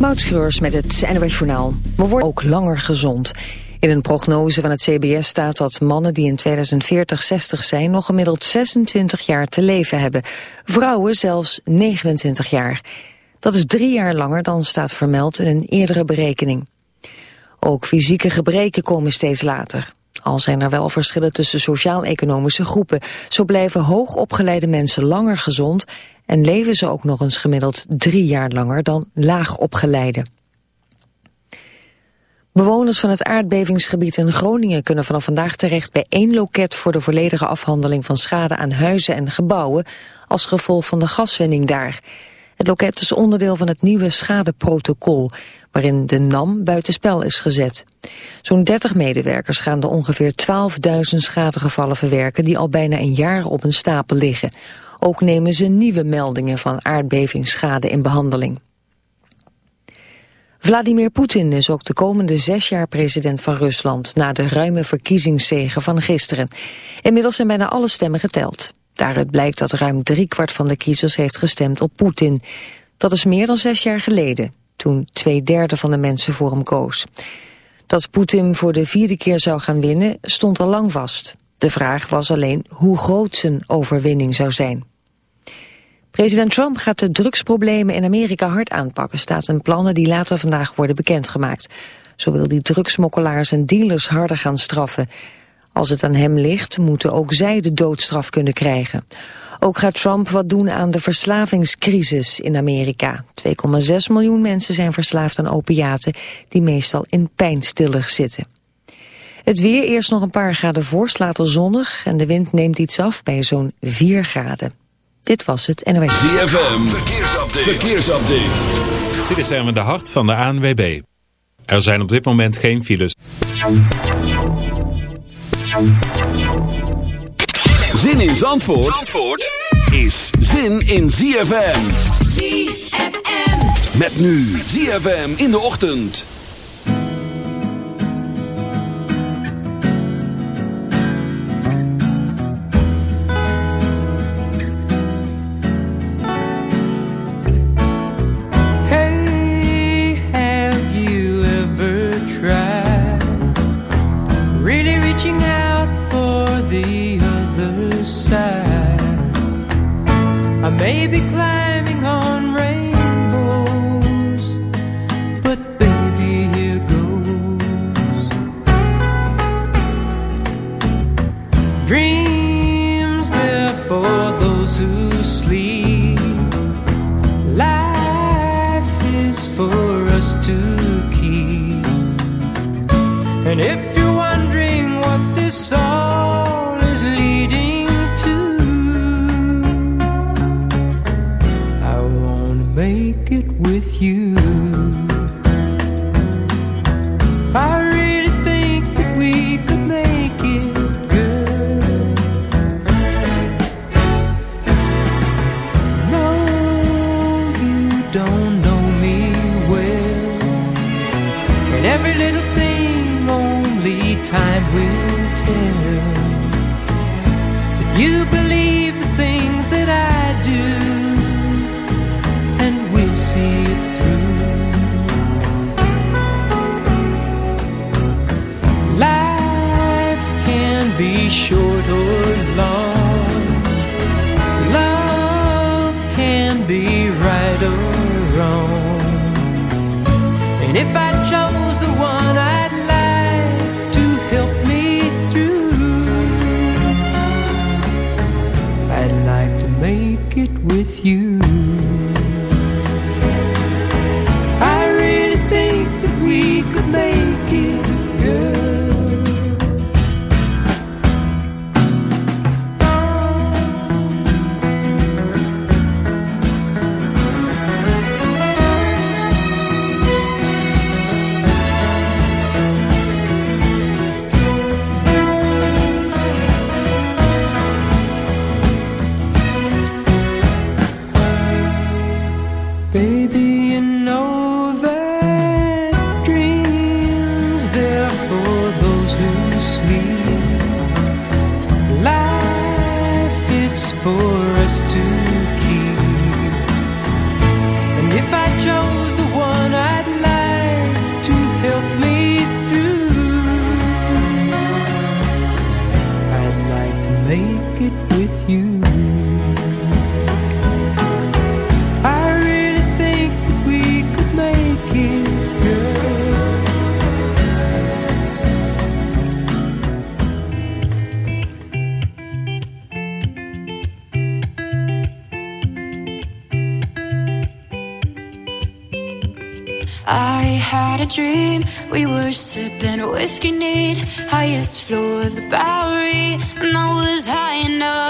Moutschreurs met het NWS Journaal. We worden ook langer gezond. In een prognose van het CBS staat dat mannen die in 2040 60 zijn... nog gemiddeld 26 jaar te leven hebben. Vrouwen zelfs 29 jaar. Dat is drie jaar langer dan staat vermeld in een eerdere berekening. Ook fysieke gebreken komen steeds later. Al zijn er wel verschillen tussen sociaal-economische groepen. Zo blijven hoogopgeleide mensen langer gezond... en leven ze ook nog eens gemiddeld drie jaar langer dan laagopgeleide. Bewoners van het aardbevingsgebied in Groningen kunnen vanaf vandaag terecht bij één loket voor de volledige afhandeling van schade aan huizen en gebouwen als gevolg van de gaswinning daar. Het loket is onderdeel van het nieuwe schadeprotocol, waarin de NAM buitenspel is gezet. Zo'n 30 medewerkers gaan de ongeveer 12.000 schadegevallen verwerken die al bijna een jaar op een stapel liggen. Ook nemen ze nieuwe meldingen van aardbevingsschade in behandeling. Vladimir Poetin is ook de komende zes jaar president van Rusland... na de ruime verkiezingszegen van gisteren. Inmiddels zijn bijna alle stemmen geteld. Daaruit blijkt dat ruim driekwart van de kiezers heeft gestemd op Poetin. Dat is meer dan zes jaar geleden, toen twee derde van de mensen voor hem koos. Dat Poetin voor de vierde keer zou gaan winnen, stond al lang vast. De vraag was alleen hoe groot zijn overwinning zou zijn. President Trump gaat de drugsproblemen in Amerika hard aanpakken, staat in plannen die later vandaag worden bekendgemaakt. Zo wil die drugsmokkelaars en dealers harder gaan straffen. Als het aan hem ligt, moeten ook zij de doodstraf kunnen krijgen. Ook gaat Trump wat doen aan de verslavingscrisis in Amerika. 2,6 miljoen mensen zijn verslaafd aan opiaten die meestal in pijnstillers zitten. Het weer eerst nog een paar graden voor, later zonnig en de wind neemt iets af bij zo'n 4 graden. Dit was het NOS. ZFM, verkeersupdate. verkeersupdate. Dit is Erwin de Hart van de ANWB. Er zijn op dit moment geen files. Zin in Zandvoort, Zandvoort is zin in ZFM. ZFM. Met nu ZFM in de ochtend. And if you're wondering what this song with you. I will tell. If you believe with you. the Bowery, and I was high enough.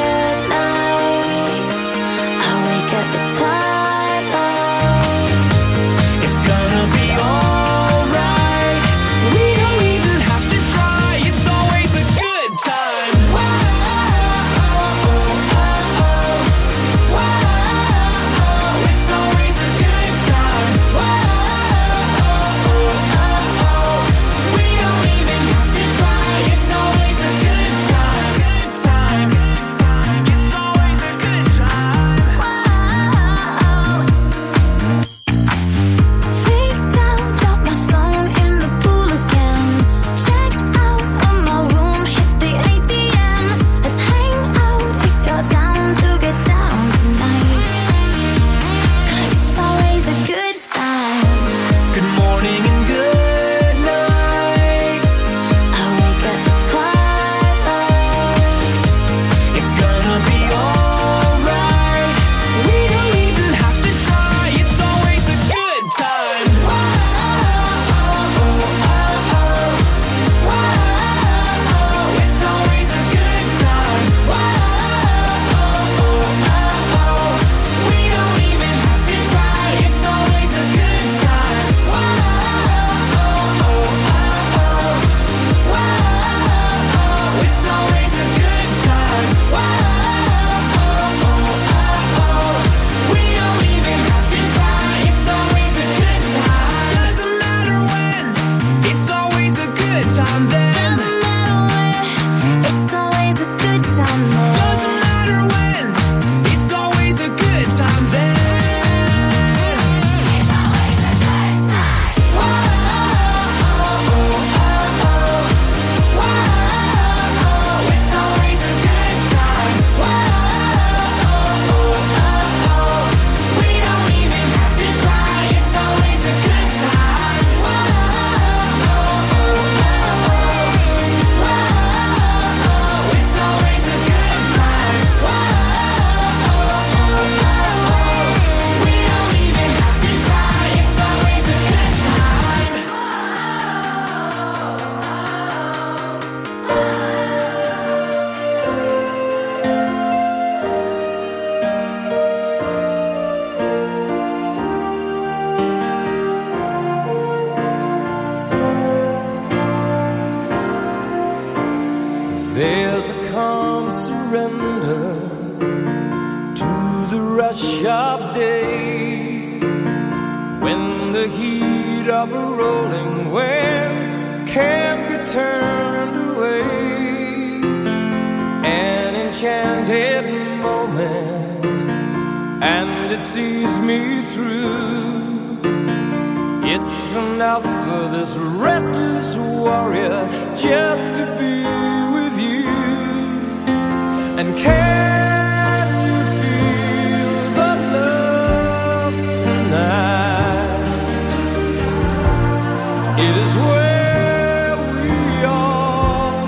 It is where we are.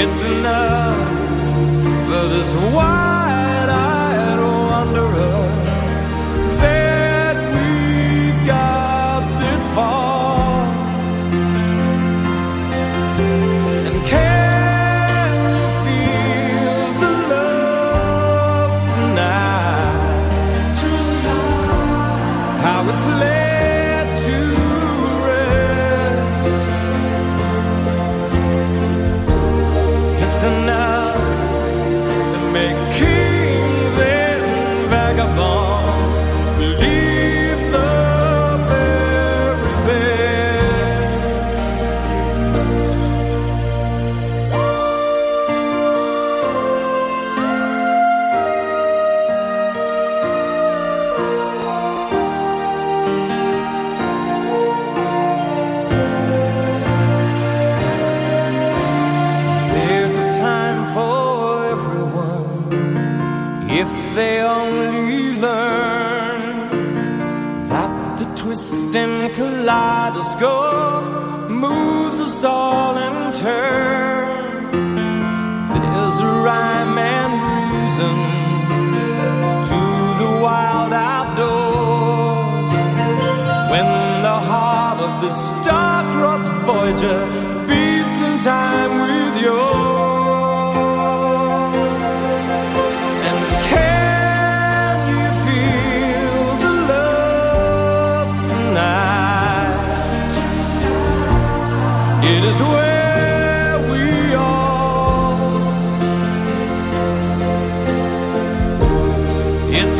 It's enough.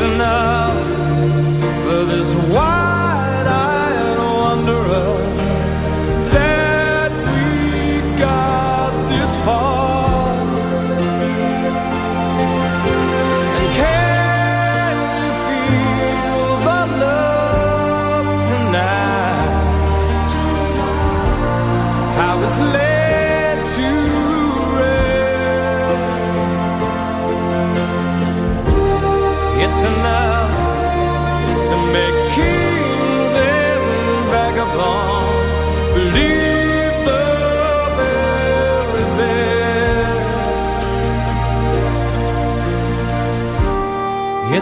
enough.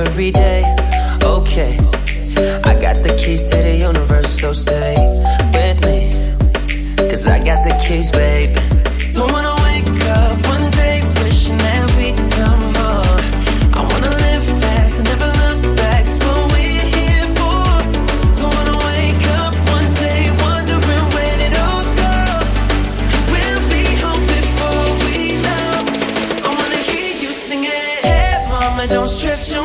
every day. Okay, I got the keys to the universe, so stay with me. Cause I got the keys, babe. Don't wanna wake up one day wishing that we'd done more. I wanna live fast and never look back. It's what we're here for. Don't wanna wake up one day wondering when it all goes. Cause we'll be home before we know. I wanna hear you sing it. Hey, mama, don't stress your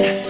Yeah.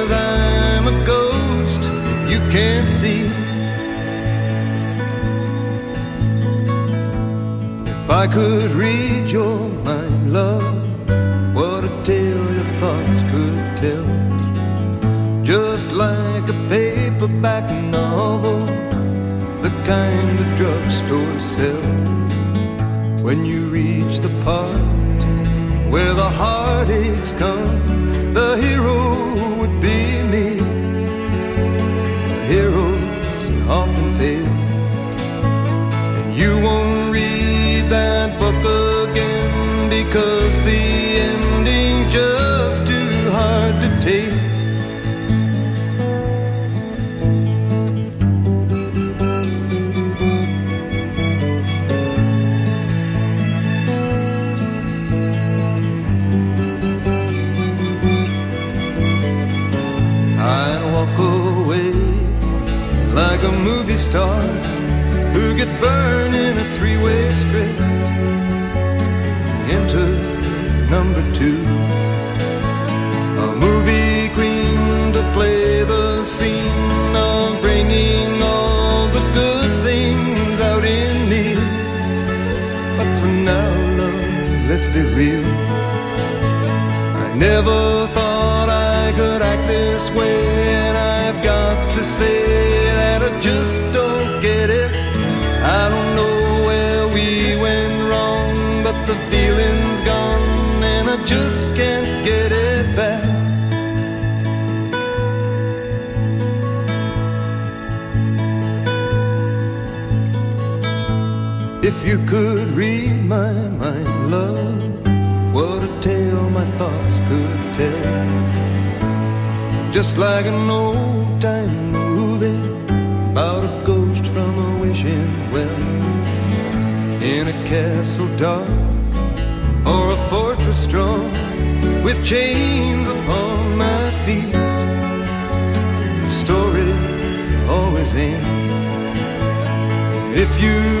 can't see. If I could read your mind, love, what a tale your thoughts could tell. Just like a paperback novel, the kind the drugstore sell. When you reach the part where the heartaches come, the hero book again because the ending's just too hard to take. Like a movie star who gets burned in a three-way script. Number two, a movie queen to play the scene of bringing all the good things out in me. But for now, love, let's be real. I never thought I could act this way, and I've got to say you could read my mind, love, what a tale my thoughts could tell. Just like an old time movie about a ghost from a wishing well. In a castle dark or a fortress strong with chains upon my feet. Stories always end. If you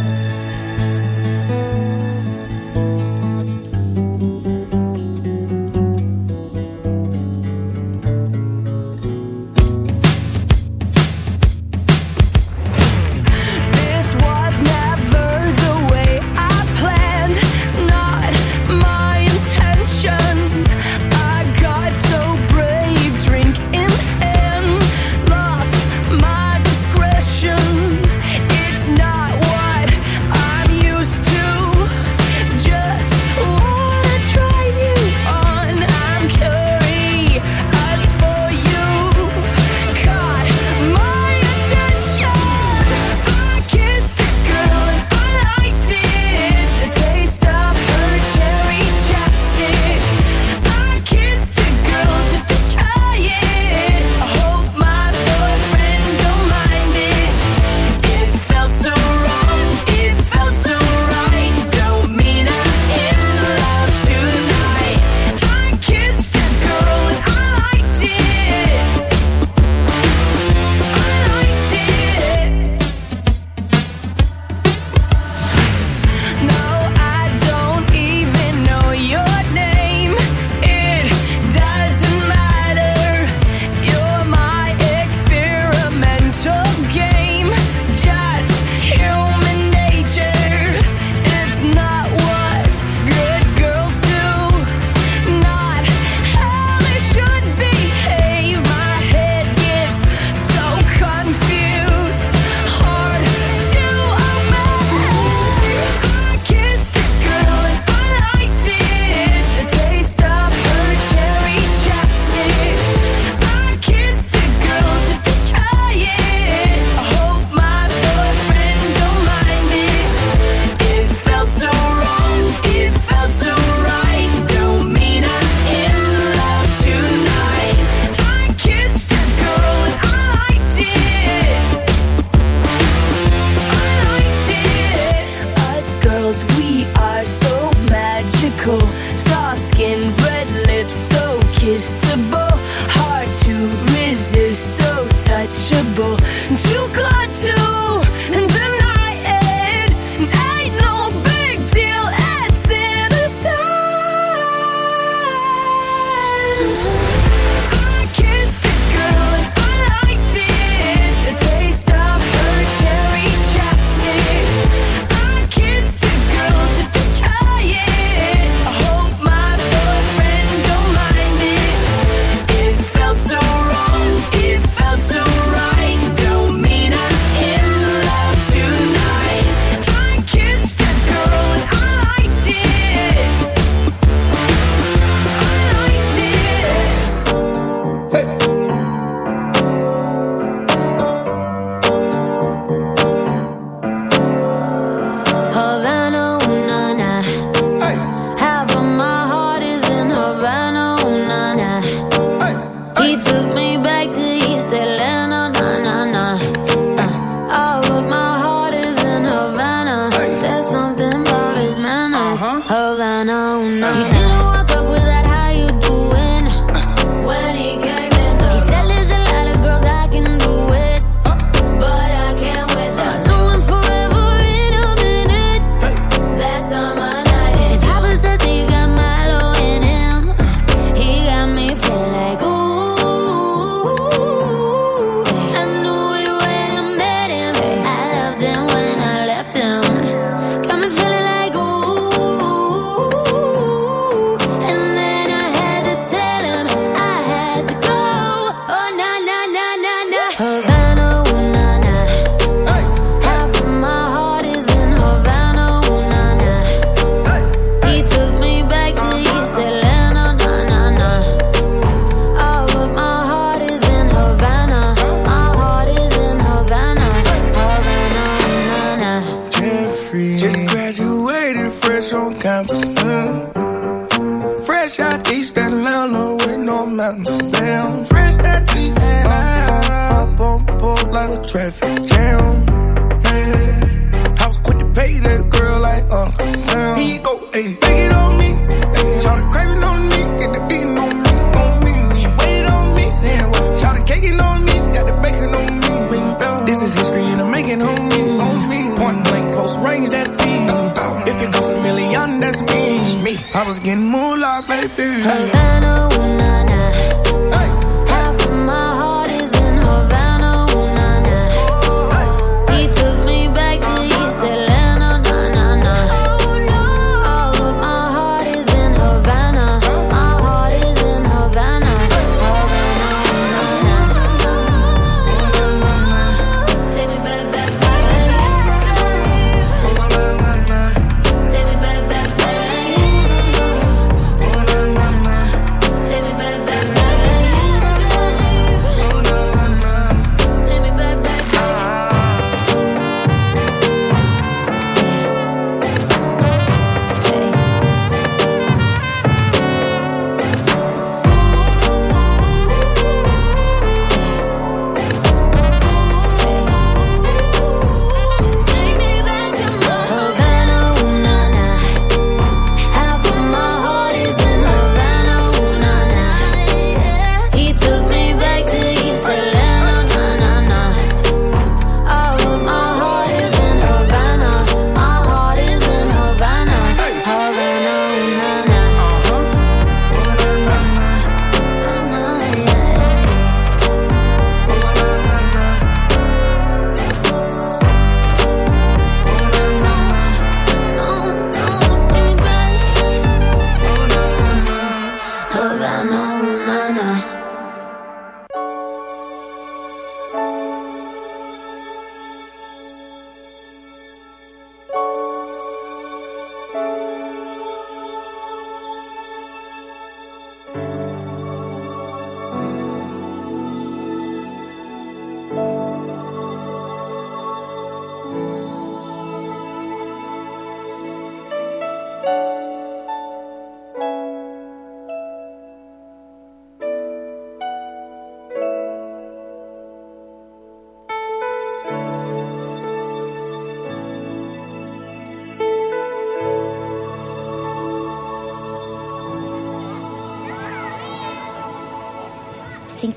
is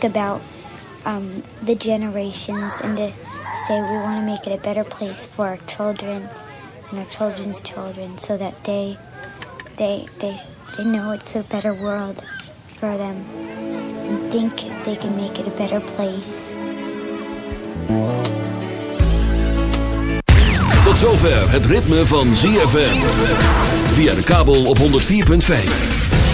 about um, the generations and to say we want to make it a better place for our children and our children's children so that they they they, they know it's a better world for them and think they can make it a better place. Tot zover het ritme van ZFM. Via de kabel op 104.5.